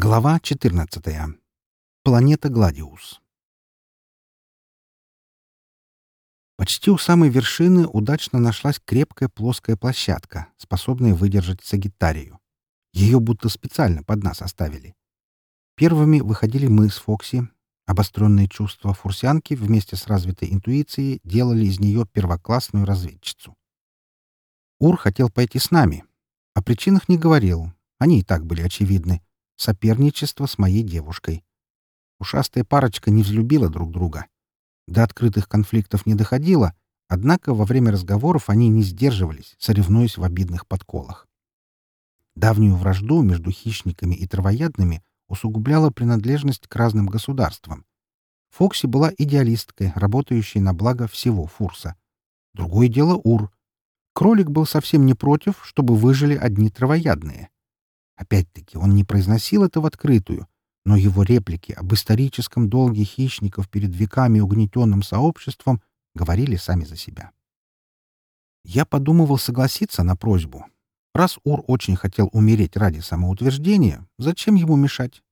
Глава 14. Планета Гладиус. Почти у самой вершины удачно нашлась крепкая плоская площадка, способная выдержать Сагитарию. Ее будто специально под нас оставили. Первыми выходили мы с Фокси. Обостренные чувства фурсианки вместе с развитой интуицией делали из нее первоклассную разведчицу. Ур хотел пойти с нами. О причинах не говорил. Они и так были очевидны. Соперничество с моей девушкой. Ушастая парочка не взлюбила друг друга. До открытых конфликтов не доходило, однако во время разговоров они не сдерживались, соревнуясь в обидных подколах. Давнюю вражду между хищниками и травоядными усугубляла принадлежность к разным государствам. Фокси была идеалисткой, работающей на благо всего Фурса. Другое дело Ур. Кролик был совсем не против, чтобы выжили одни травоядные. Опять-таки, он не произносил это в открытую, но его реплики об историческом долге хищников перед веками угнетенным сообществом говорили сами за себя. Я подумывал согласиться на просьбу. Раз Ур очень хотел умереть ради самоутверждения, зачем ему мешать?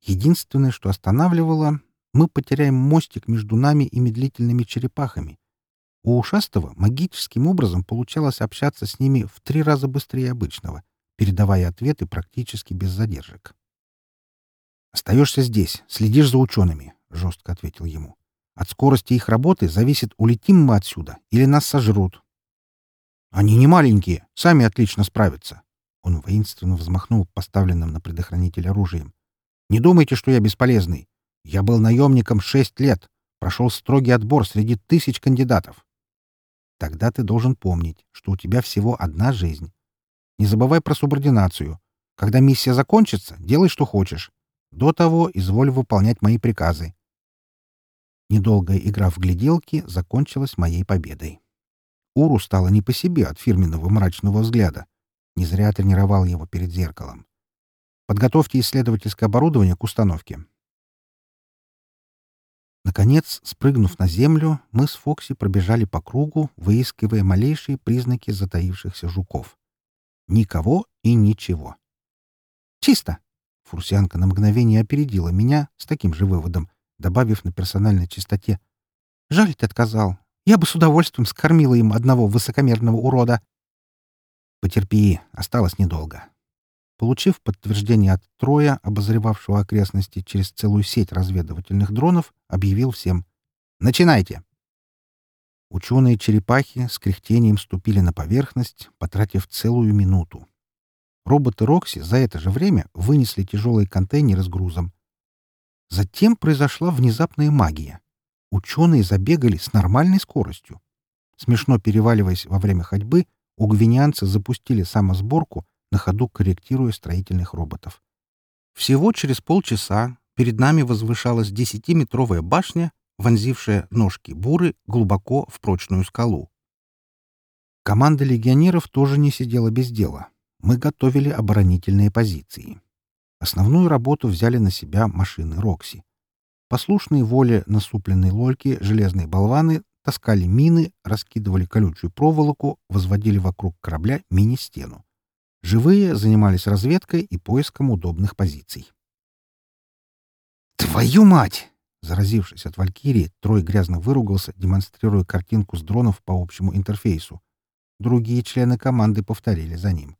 Единственное, что останавливало, мы потеряем мостик между нами и медлительными черепахами. У ушастого магическим образом получалось общаться с ними в три раза быстрее обычного, передавая ответы практически без задержек. «Остаешься здесь, следишь за учеными», — жестко ответил ему. «От скорости их работы зависит, улетим мы отсюда или нас сожрут». «Они не маленькие, сами отлично справятся». Он воинственно взмахнул поставленным на предохранитель оружием. «Не думайте, что я бесполезный. Я был наемником шесть лет, прошел строгий отбор среди тысяч кандидатов. Тогда ты должен помнить, что у тебя всего одна жизнь. Не забывай про субординацию. Когда миссия закончится, делай, что хочешь. До того изволь выполнять мои приказы. Недолгая игра в гляделки закончилась моей победой. Уру стало не по себе от фирменного мрачного взгляда. Не зря тренировал его перед зеркалом. Подготовьте исследовательское оборудование к установке. Наконец, спрыгнув на землю, мы с Фокси пробежали по кругу, выискивая малейшие признаки затаившихся жуков. Никого и ничего. «Чисто!» Фурсианка на мгновение опередила меня с таким же выводом, добавив на персональной чистоте. «Жаль, ты отказал. Я бы с удовольствием скормила им одного высокомерного урода». «Потерпи, осталось недолго». Получив подтверждение от Троя, обозревавшего окрестности через целую сеть разведывательных дронов, объявил всем «Начинайте!». Ученые-черепахи с кряхтением ступили на поверхность, потратив целую минуту. Роботы Рокси за это же время вынесли тяжелые контейнеры с грузом. Затем произошла внезапная магия. Ученые забегали с нормальной скоростью. Смешно переваливаясь во время ходьбы, у гвинянцы запустили самосборку, на ходу корректируя строительных роботов. Всего через полчаса перед нами возвышалась десятиметровая башня, вонзившая ножки буры глубоко в прочную скалу. Команда легионеров тоже не сидела без дела мы готовили оборонительные позиции. Основную работу взяли на себя машины «Рокси». Послушные воле насупленной лольки железные болваны таскали мины, раскидывали колючую проволоку, возводили вокруг корабля мини-стену. Живые занимались разведкой и поиском удобных позиций. «Твою мать!» Заразившись от Валькирии, Трой грязно выругался, демонстрируя картинку с дронов по общему интерфейсу. Другие члены команды повторили за ним.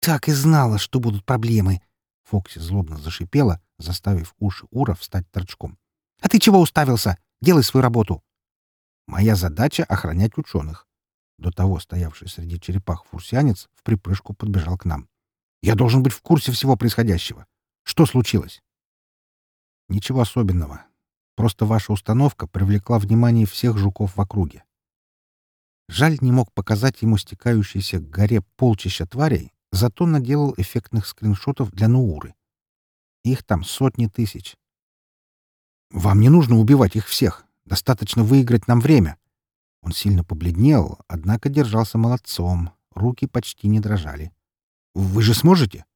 «Так и знала, что будут проблемы!» Фокси злобно зашипела, заставив уши Ура встать торчком. «А ты чего уставился? Делай свою работу!» «Моя задача — охранять ученых». До того стоявший среди черепах фурсианец в припрыжку подбежал к нам. «Я должен быть в курсе всего происходящего. Что случилось?» «Ничего особенного. Просто ваша установка привлекла внимание всех жуков в округе. Жаль, не мог показать ему стекающиеся к горе полчища тварей, зато наделал эффектных скриншотов для Нууры. Их там сотни тысяч. «Вам не нужно убивать их всех. Достаточно выиграть нам время». Он сильно побледнел, однако держался молодцом. Руки почти не дрожали. «Вы же сможете?»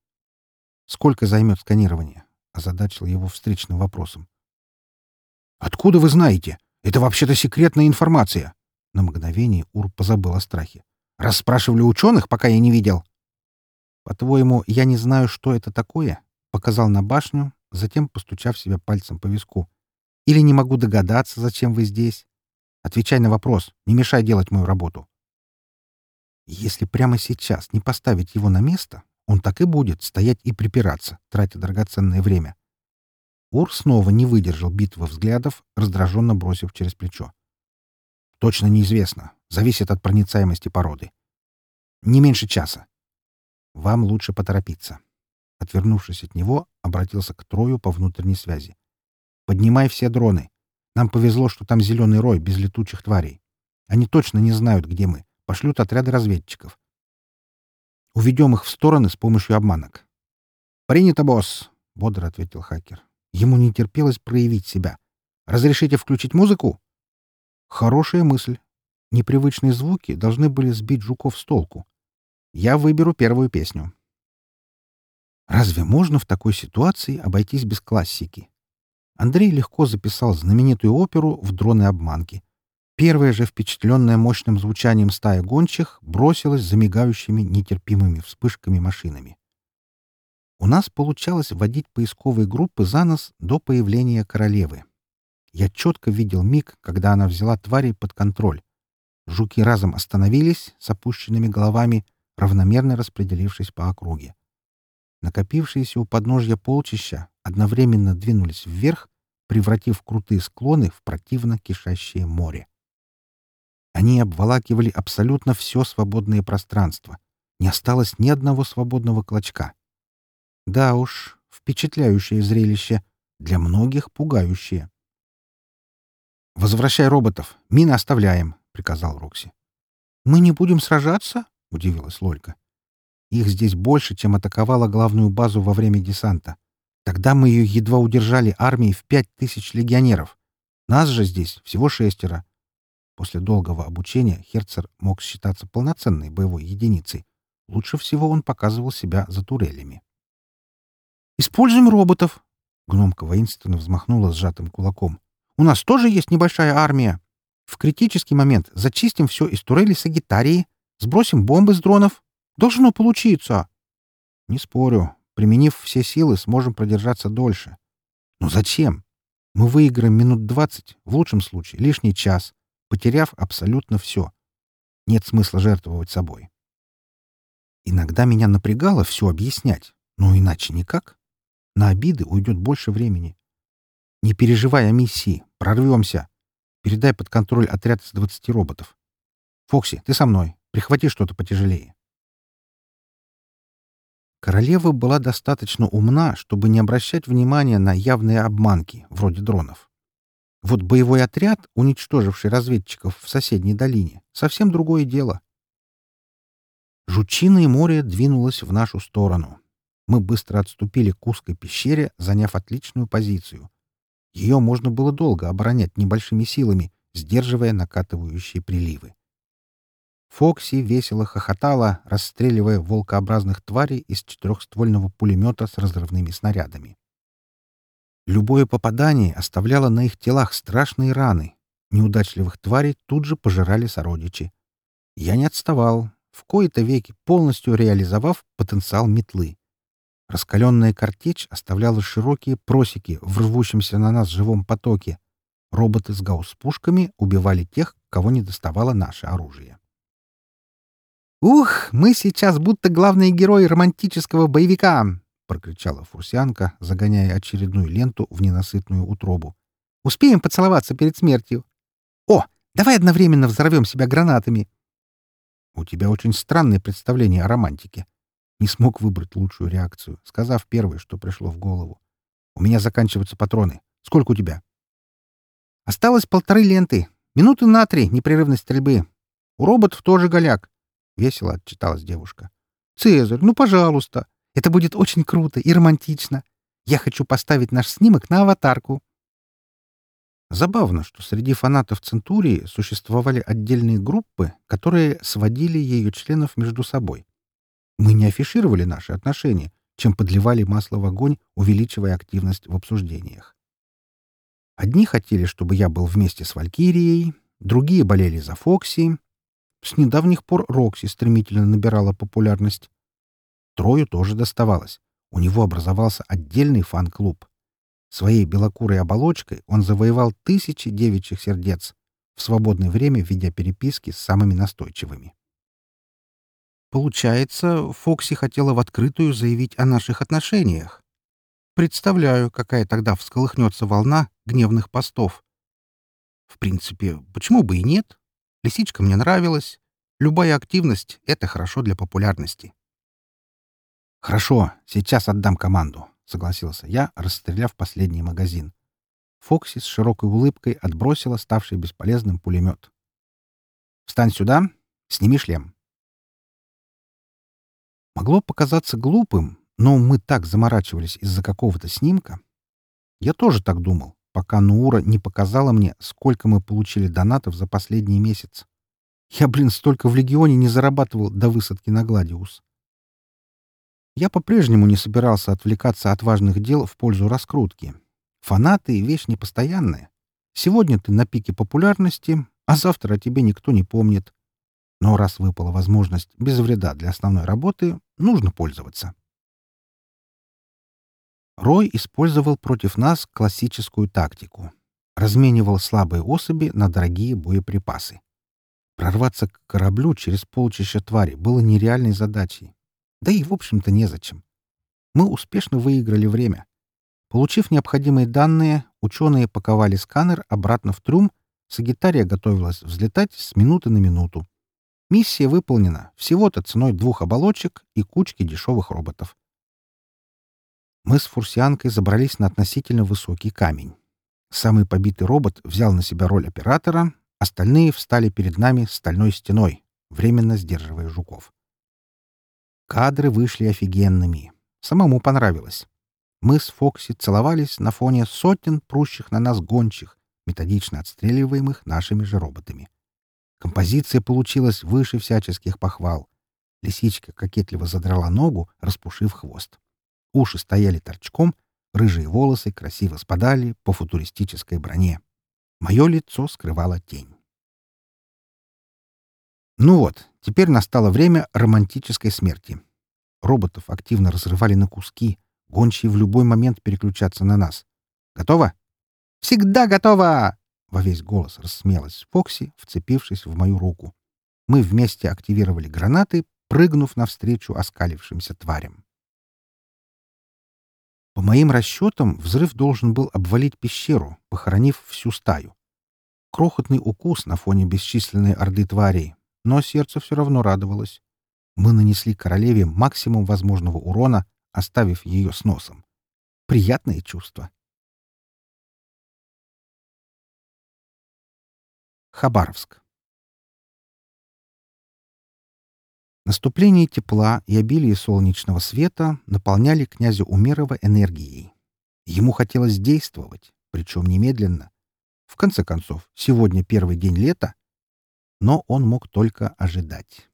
«Сколько займет сканирование?» — озадачил его встречным вопросом. «Откуда вы знаете? Это вообще-то секретная информация!» На мгновение Ур позабыл о страхе. «Расспрашивали ученых, пока я не видел?» «По-твоему, я не знаю, что это такое?» показал на башню, затем постучав себя пальцем по виску. «Или не могу догадаться, зачем вы здесь? Отвечай на вопрос, не мешай делать мою работу». Если прямо сейчас не поставить его на место, он так и будет стоять и припираться, тратя драгоценное время. Ур снова не выдержал битвы взглядов, раздраженно бросив через плечо. «Точно неизвестно. Зависит от проницаемости породы. Не меньше часа. Вам лучше поторопиться». Отвернувшись от него, обратился к Трою по внутренней связи. «Поднимай все дроны. Нам повезло, что там зеленый рой без летучих тварей. Они точно не знают, где мы. Пошлют отряды разведчиков. Уведем их в стороны с помощью обманок. «Принято, босс!» — бодро ответил хакер. Ему не терпелось проявить себя. «Разрешите включить музыку?» Хорошая мысль. Непривычные звуки должны были сбить жуков с толку. Я выберу первую песню. Разве можно в такой ситуации обойтись без классики? Андрей легко записал знаменитую оперу в дроны-обманки. Первая же, впечатленная мощным звучанием стая гончих, бросилась за мигающими нетерпимыми вспышками машинами. У нас получалось водить поисковые группы за нос до появления королевы. Я четко видел миг, когда она взяла твари под контроль. Жуки разом остановились с опущенными головами, равномерно распределившись по округе. Накопившиеся у подножья полчища одновременно двинулись вверх, превратив крутые склоны в противно кишащее море. Они обволакивали абсолютно все свободное пространство. Не осталось ни одного свободного клочка. Да уж, впечатляющее зрелище, для многих пугающее. «Возвращай роботов. Мины оставляем», — приказал Рокси. «Мы не будем сражаться?» — удивилась Лолька. «Их здесь больше, чем атаковала главную базу во время десанта. Тогда мы ее едва удержали армией в пять тысяч легионеров. Нас же здесь всего шестеро. После долгого обучения Херцер мог считаться полноценной боевой единицей. Лучше всего он показывал себя за турелями. «Используем роботов!» Гномка воинственно взмахнула сжатым кулаком. «У нас тоже есть небольшая армия. В критический момент зачистим все из турелей Сагитарии, сбросим бомбы с дронов. Должно получиться!» «Не спорю. Применив все силы, сможем продержаться дольше. Но зачем? Мы выиграем минут двадцать, в лучшем случае лишний час, потеряв абсолютно все. Нет смысла жертвовать собой. Иногда меня напрягало все объяснять, но иначе никак. На обиды уйдет больше времени. Не переживай о миссии, прорвемся. Передай под контроль отряд из двадцати роботов. Фокси, ты со мной. Прихвати что-то потяжелее. Королева была достаточно умна, чтобы не обращать внимания на явные обманки, вроде дронов. Вот боевой отряд, уничтоживший разведчиков в соседней долине, совсем другое дело. Жучиное море двинулось в нашу сторону. Мы быстро отступили к узкой пещере, заняв отличную позицию. Ее можно было долго оборонять небольшими силами, сдерживая накатывающие приливы. Фокси весело хохотала, расстреливая волкообразных тварей из четырехствольного пулемета с разрывными снарядами. Любое попадание оставляло на их телах страшные раны. Неудачливых тварей тут же пожирали сородичи. Я не отставал, в кои-то веки полностью реализовав потенциал метлы. Раскаленная картечь оставляла широкие просеки в рвущемся на нас живом потоке. Роботы с гаусс-пушками убивали тех, кого не доставало наше оружие. «Ух, мы сейчас будто главные герои романтического боевика!» — прокричала фурсианка, загоняя очередную ленту в ненасытную утробу. «Успеем поцеловаться перед смертью? О, давай одновременно взорвем себя гранатами!» «У тебя очень странное представление о романтике». Не смог выбрать лучшую реакцию, сказав первое, что пришло в голову. «У меня заканчиваются патроны. Сколько у тебя?» «Осталось полторы ленты. Минуты на три непрерывной стрельбы. У роботов тоже голяк», — весело отчиталась девушка. «Цезарь, ну, пожалуйста!» Это будет очень круто и романтично. Я хочу поставить наш снимок на аватарку. Забавно, что среди фанатов Центурии существовали отдельные группы, которые сводили ее членов между собой. Мы не афишировали наши отношения, чем подливали масло в огонь, увеличивая активность в обсуждениях. Одни хотели, чтобы я был вместе с Валькирией, другие болели за Фокси. С недавних пор Рокси стремительно набирала популярность. Трою тоже доставалось. У него образовался отдельный фан-клуб. Своей белокурой оболочкой он завоевал тысячи девичьих сердец, в свободное время ведя переписки с самыми настойчивыми. Получается, Фокси хотела в открытую заявить о наших отношениях. Представляю, какая тогда всколыхнется волна гневных постов. В принципе, почему бы и нет? Лисичка мне нравилась. Любая активность — это хорошо для популярности. «Хорошо, сейчас отдам команду», — согласился я, расстреляв последний магазин. Фокси с широкой улыбкой отбросила ставший бесполезным пулемет. «Встань сюда, сними шлем». Могло показаться глупым, но мы так заморачивались из-за какого-то снимка. Я тоже так думал, пока Нуура не показала мне, сколько мы получили донатов за последний месяц. Я, блин, столько в Легионе не зарабатывал до высадки на Гладиус. Я по-прежнему не собирался отвлекаться от важных дел в пользу раскрутки. Фанаты — вещь непостоянная. Сегодня ты на пике популярности, а завтра о тебе никто не помнит. Но раз выпала возможность без вреда для основной работы, нужно пользоваться. Рой использовал против нас классическую тактику. Разменивал слабые особи на дорогие боеприпасы. Прорваться к кораблю через полчища твари было нереальной задачей. Да и, в общем-то, незачем. Мы успешно выиграли время. Получив необходимые данные, ученые паковали сканер обратно в трюм, Сагитария готовилась взлетать с минуты на минуту. Миссия выполнена всего-то ценой двух оболочек и кучки дешевых роботов. Мы с фурсианкой забрались на относительно высокий камень. Самый побитый робот взял на себя роль оператора, остальные встали перед нами стальной стеной, временно сдерживая жуков. Кадры вышли офигенными. Самому понравилось. Мы с Фокси целовались на фоне сотен прущих на нас гончих, методично отстреливаемых нашими же роботами. Композиция получилась выше всяческих похвал. Лисичка кокетливо задрала ногу, распушив хвост. Уши стояли торчком, рыжие волосы красиво спадали по футуристической броне. Мое лицо скрывала тень. Ну вот, теперь настало время романтической смерти. Роботов активно разрывали на куски, гончие в любой момент переключаться на нас. Готово? Всегда готово! Во весь голос рассмеялась Фокси, вцепившись в мою руку. Мы вместе активировали гранаты, прыгнув навстречу оскалившимся тварям. По моим расчетам, взрыв должен был обвалить пещеру, похоронив всю стаю. Крохотный укус на фоне бесчисленной орды тварей, но сердце все равно радовалось. Мы нанесли королеве максимум возможного урона, оставив ее с носом. Приятное чувство. Хабаровск. Наступление тепла и обилие солнечного света наполняли князя Умерова энергией. Ему хотелось действовать, причем немедленно. В конце концов, сегодня первый день лета, но он мог только ожидать.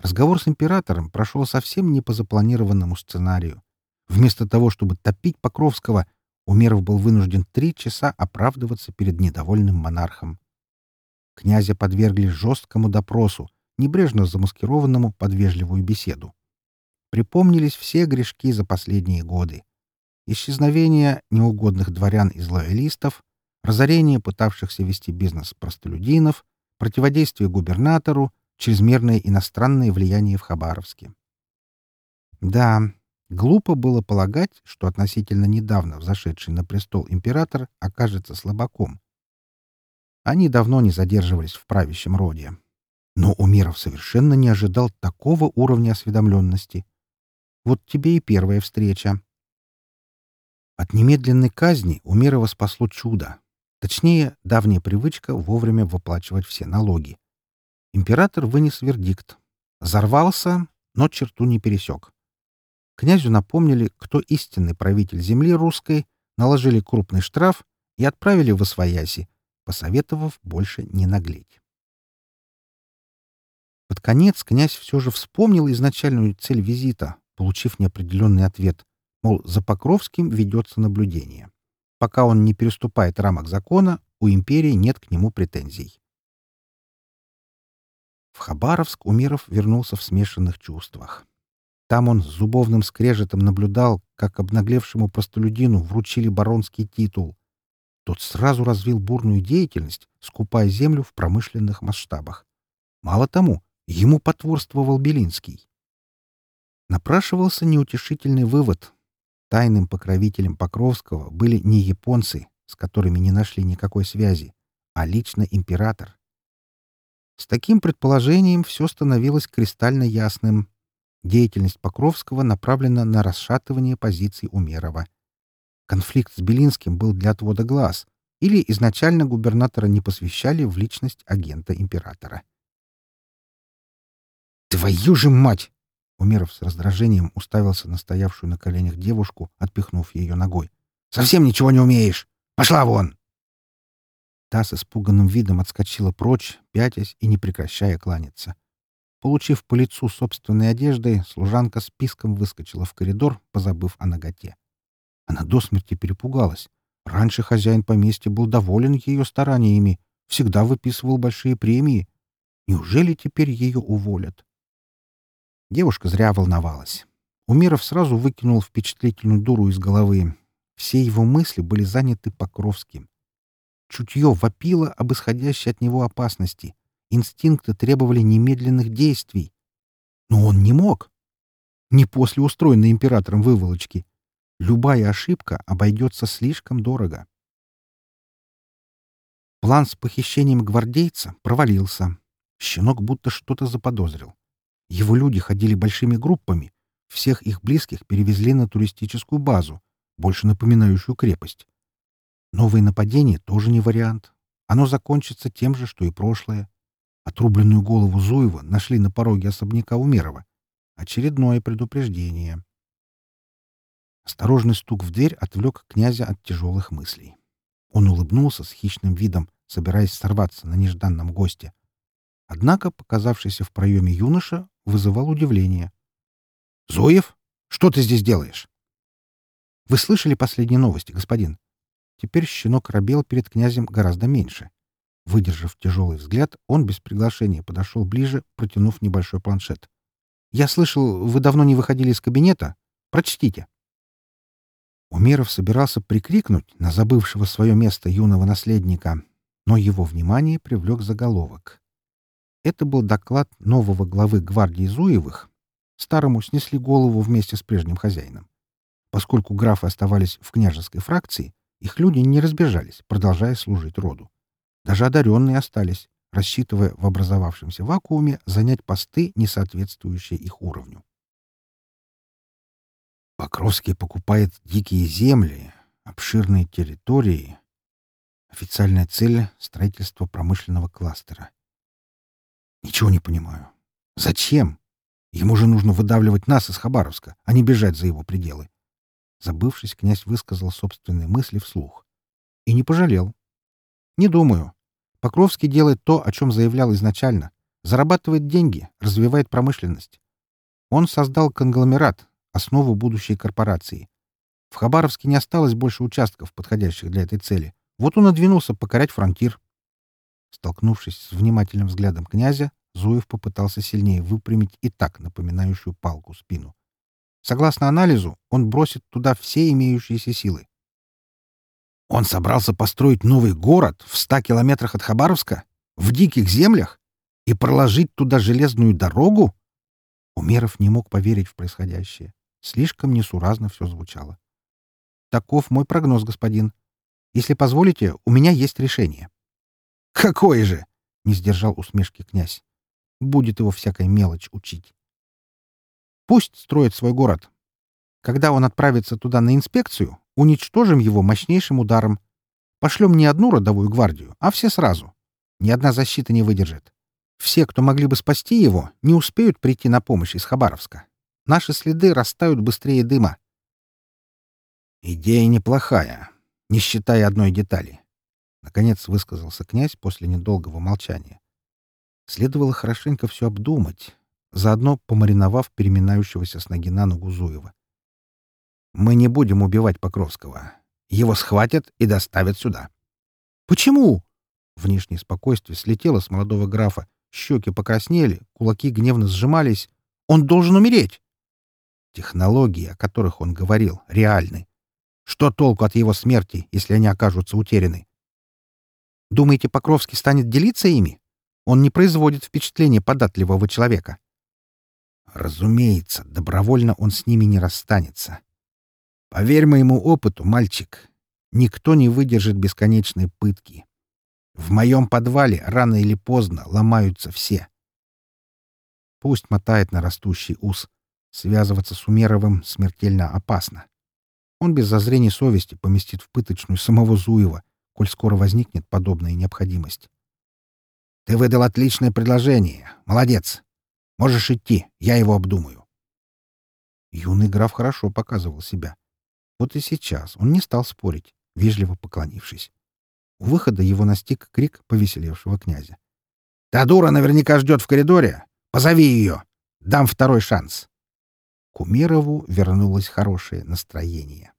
Разговор с императором прошел совсем не по запланированному сценарию. Вместо того, чтобы топить Покровского, Умеров был вынужден три часа оправдываться перед недовольным монархом. Князя подвергли жесткому допросу, небрежно замаскированному под вежливую беседу. Припомнились все грешки за последние годы. Исчезновение неугодных дворян из лоялистов, разорение пытавшихся вести бизнес простолюдинов, противодействие губернатору, чрезмерное иностранное влияние в Хабаровске. Да, глупо было полагать, что относительно недавно взошедший на престол император окажется слабаком. Они давно не задерживались в правящем роде. Но Умиров совершенно не ожидал такого уровня осведомленности. Вот тебе и первая встреча. От немедленной казни Умирова спасло чудо. Точнее, давняя привычка вовремя выплачивать все налоги. Император вынес вердикт. Взорвался, но черту не пересек. Князю напомнили, кто истинный правитель земли русской, наложили крупный штраф и отправили в Освояси, посоветовав больше не наглеть. Под конец князь все же вспомнил изначальную цель визита, получив неопределенный ответ, мол, за Покровским ведется наблюдение. Пока он не переступает рамок закона, у империи нет к нему претензий. В Хабаровск Умиров вернулся в смешанных чувствах. Там он с зубовным скрежетом наблюдал, как обнаглевшему простолюдину вручили баронский титул. Тот сразу развил бурную деятельность, скупая землю в промышленных масштабах. Мало тому, ему потворствовал Белинский. Напрашивался неутешительный вывод. Тайным покровителем Покровского были не японцы, с которыми не нашли никакой связи, а лично император. С таким предположением все становилось кристально ясным. Деятельность Покровского направлена на расшатывание позиций Умерова. Конфликт с Белинским был для отвода глаз, или изначально губернатора не посвящали в личность агента императора. «Твою же мать!» Умеров с раздражением уставился на стоявшую на коленях девушку, отпихнув ее ногой. «Совсем ничего не умеешь! Пошла вон!» Та с испуганным видом отскочила прочь, пятясь и не прекращая кланяться. Получив по лицу собственной одеждой, служанка с писком выскочила в коридор, позабыв о ноготе. Она до смерти перепугалась. Раньше хозяин поместья был доволен ее стараниями, всегда выписывал большие премии. Неужели теперь ее уволят? Девушка зря волновалась. Умиров сразу выкинул впечатлительную дуру из головы. Все его мысли были заняты Покровским. Чутье вопило об исходящей от него опасности. Инстинкты требовали немедленных действий. Но он не мог. Не после устроенной императором выволочки. Любая ошибка обойдется слишком дорого. План с похищением гвардейца провалился. Щенок будто что-то заподозрил. Его люди ходили большими группами. Всех их близких перевезли на туристическую базу, больше напоминающую крепость. Новое нападение тоже не вариант. Оно закончится тем же, что и прошлое. Отрубленную голову Зуева нашли на пороге особняка Умерова. Очередное предупреждение. Осторожный стук в дверь отвлек князя от тяжелых мыслей. Он улыбнулся с хищным видом, собираясь сорваться на нежданном госте. Однако показавшийся в проеме юноша вызывал удивление. «Зуев, что ты здесь делаешь?» «Вы слышали последние новости, господин?» Теперь щенок робел перед князем гораздо меньше. Выдержав тяжелый взгляд, он без приглашения подошел ближе, протянув небольшой планшет. «Я слышал, вы давно не выходили из кабинета. Прочтите». Умеров собирался прикрикнуть на забывшего свое место юного наследника, но его внимание привлек заголовок. Это был доклад нового главы гвардии Зуевых. Старому снесли голову вместе с прежним хозяином. Поскольку графы оставались в княжеской фракции, их люди не разбежались, продолжая служить роду. Даже одаренные остались, рассчитывая в образовавшемся вакууме занять посты, не соответствующие их уровню. Покровский покупает дикие земли, обширные территории. Официальная цель — строительство промышленного кластера. Ничего не понимаю. Зачем? Ему же нужно выдавливать нас из Хабаровска, а не бежать за его пределы. Забывшись, князь высказал собственные мысли вслух. И не пожалел. Не думаю. Покровский делает то, о чем заявлял изначально. Зарабатывает деньги, развивает промышленность. Он создал конгломерат, основу будущей корпорации. В Хабаровске не осталось больше участков, подходящих для этой цели. Вот он и покорять фронтир. Столкнувшись с внимательным взглядом князя, Зуев попытался сильнее выпрямить и так напоминающую палку спину. Согласно анализу, он бросит туда все имеющиеся силы. Он собрался построить новый город в ста километрах от Хабаровска? В диких землях? И проложить туда железную дорогу? Умеров не мог поверить в происходящее. Слишком несуразно все звучало. Таков мой прогноз, господин. Если позволите, у меня есть решение. Какое же? Не сдержал усмешки князь. Будет его всякая мелочь учить. Пусть строит свой город. Когда он отправится туда на инспекцию, уничтожим его мощнейшим ударом. Пошлем не одну родовую гвардию, а все сразу. Ни одна защита не выдержит. Все, кто могли бы спасти его, не успеют прийти на помощь из Хабаровска. Наши следы растают быстрее дыма. Идея неплохая, не считая одной детали. Наконец высказался князь после недолгого молчания. Следовало хорошенько все обдумать, заодно помариновав переминающегося с ноги на ногу Зуева. «Мы не будем убивать Покровского. Его схватят и доставят сюда». «Почему?» Внешнее спокойствие слетело с молодого графа. Щеки покраснели, кулаки гневно сжимались. «Он должен умереть!» Технологии, о которых он говорил, реальны. Что толку от его смерти, если они окажутся утеряны? Думаете, Покровский станет делиться ими? Он не производит впечатления податливого человека. Разумеется, добровольно он с ними не расстанется. Поверь моему опыту, мальчик, никто не выдержит бесконечной пытки. В моем подвале рано или поздно ломаются все. Пусть мотает на растущий ус. Связываться с Умеровым смертельно опасно. Он без зазрения совести поместит в пыточную самого Зуева, коль скоро возникнет подобная необходимость. «Ты выдал отличное предложение. Молодец. Можешь идти, я его обдумаю». Юный граф хорошо показывал себя. Вот и сейчас он не стал спорить, вежливо поклонившись. У выхода его настиг крик повеселевшего князя. «Та дура наверняка ждет в коридоре. Позови ее. Дам второй шанс». К Умерову вернулось хорошее настроение.